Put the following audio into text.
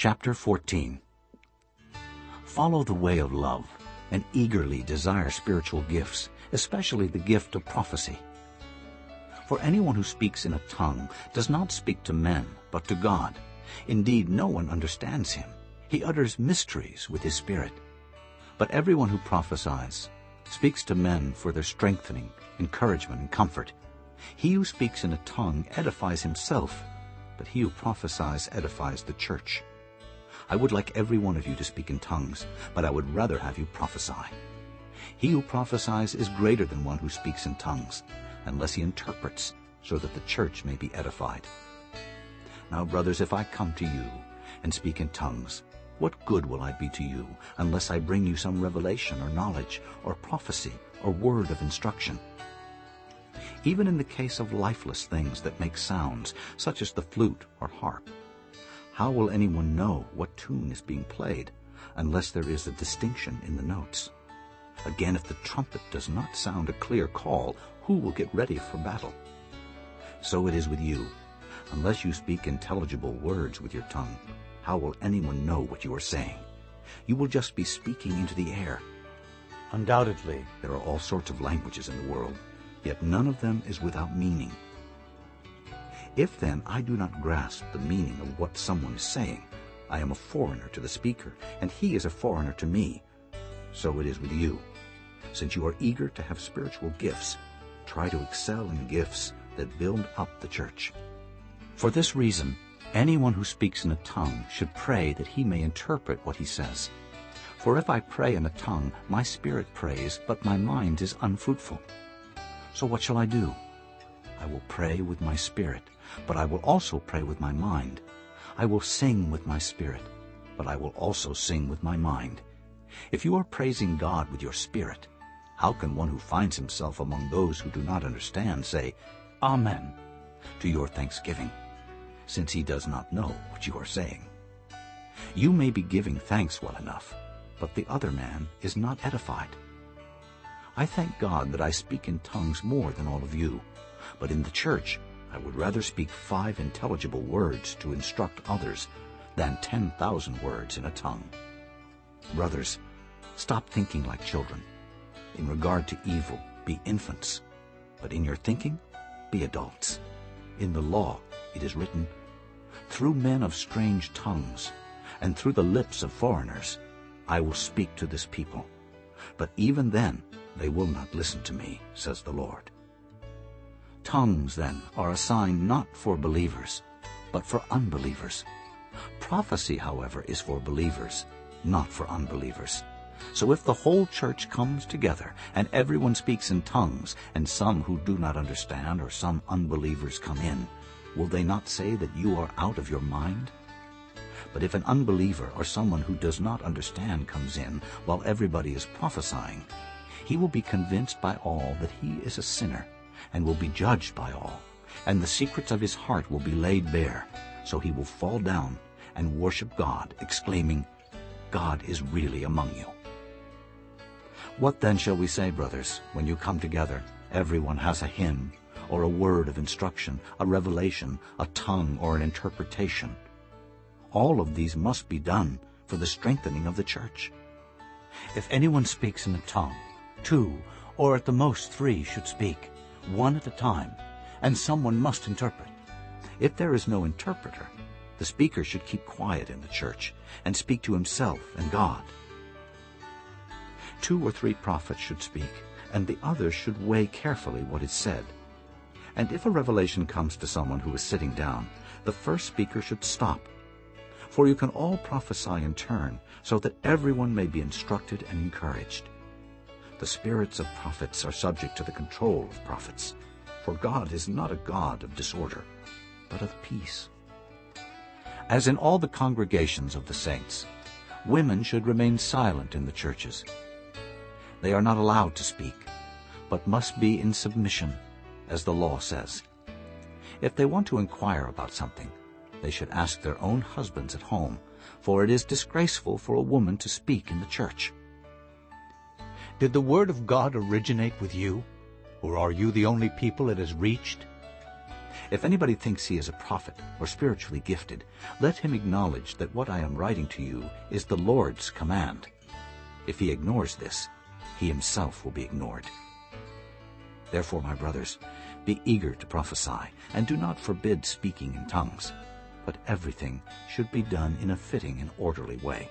Chapter 14 Follow the way of love and eagerly desire spiritual gifts, especially the gift of prophecy. For anyone who speaks in a tongue does not speak to men, but to God. Indeed, no one understands him. He utters mysteries with his spirit. But everyone who prophesies speaks to men for their strengthening, encouragement, and comfort. He who speaks in a tongue edifies himself, but he who prophesies edifies the church. I would like every one of you to speak in tongues, but I would rather have you prophesy. He who prophesies is greater than one who speaks in tongues, unless he interprets, so that the church may be edified. Now, brothers, if I come to you and speak in tongues, what good will I be to you unless I bring you some revelation or knowledge or prophecy or word of instruction? Even in the case of lifeless things that make sounds, such as the flute or harp, how will anyone know what tune is being played unless there is a distinction in the notes? Again, if the trumpet does not sound a clear call, who will get ready for battle? So it is with you. Unless you speak intelligible words with your tongue, how will anyone know what you are saying? You will just be speaking into the air. Undoubtedly, there are all sorts of languages in the world, yet none of them is without meaning. If then I do not grasp the meaning of what someone is saying, I am a foreigner to the speaker, and he is a foreigner to me. So it is with you. Since you are eager to have spiritual gifts, try to excel in gifts that build up the church. For this reason, anyone who speaks in a tongue should pray that he may interpret what he says. For if I pray in a tongue, my spirit prays, but my mind is unfruitful. So what shall I do? I will pray with my spirit, but I will also pray with my mind. I will sing with my spirit, but I will also sing with my mind. If you are praising God with your spirit, how can one who finds himself among those who do not understand say, Amen, to your thanksgiving, since he does not know what you are saying? You may be giving thanks well enough, but the other man is not edified. I thank God that I speak in tongues more than all of you, but in the church I would rather speak five intelligible words to instruct others than 10,000 words in a tongue. Brothers, stop thinking like children. In regard to evil, be infants, but in your thinking, be adults. In the law it is written, Through men of strange tongues, and through the lips of foreigners, I will speak to this people. But even then they will not listen to me, says the Lord. Tongues, then, are a sign not for believers, but for unbelievers. Prophecy, however, is for believers, not for unbelievers. So if the whole church comes together, and everyone speaks in tongues, and some who do not understand or some unbelievers come in, will they not say that you are out of your mind? But if an unbeliever or someone who does not understand comes in while everybody is prophesying, he will be convinced by all that he is a sinner and will be judged by all, and the secrets of his heart will be laid bare. So he will fall down and worship God, exclaiming, God is really among you. What then shall we say, brothers, when you come together? Everyone has a hymn, or a word of instruction, a revelation, a tongue, or an interpretation. All of these must be done for the strengthening of the church. If anyone speaks in a tongue, two, or at the most three should speak, one at a time, and someone must interpret. If there is no interpreter, the speaker should keep quiet in the church and speak to himself and God. Two or three prophets should speak, and the others should weigh carefully what is said. And if a revelation comes to someone who is sitting down, the first speaker should stop. For you can all prophesy in turn, so that everyone may be instructed and encouraged. The spirits of prophets are subject to the control of prophets, for God is not a God of disorder, but of peace. As in all the congregations of the saints, women should remain silent in the churches. They are not allowed to speak, but must be in submission, as the law says. If they want to inquire about something, they should ask their own husbands at home, for it is disgraceful for a woman to speak in the church. Did the Word of God originate with you, or are you the only people it has reached? If anybody thinks he is a prophet or spiritually gifted, let him acknowledge that what I am writing to you is the Lord's command. If he ignores this, he himself will be ignored. Therefore, my brothers, be eager to prophesy, and do not forbid speaking in tongues, but everything should be done in a fitting and orderly way